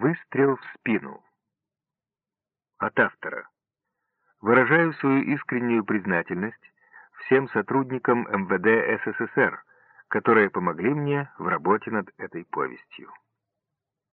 Выстрел в спину. От автора. Выражаю свою искреннюю признательность всем сотрудникам МВД СССР, которые помогли мне в работе над этой повестью.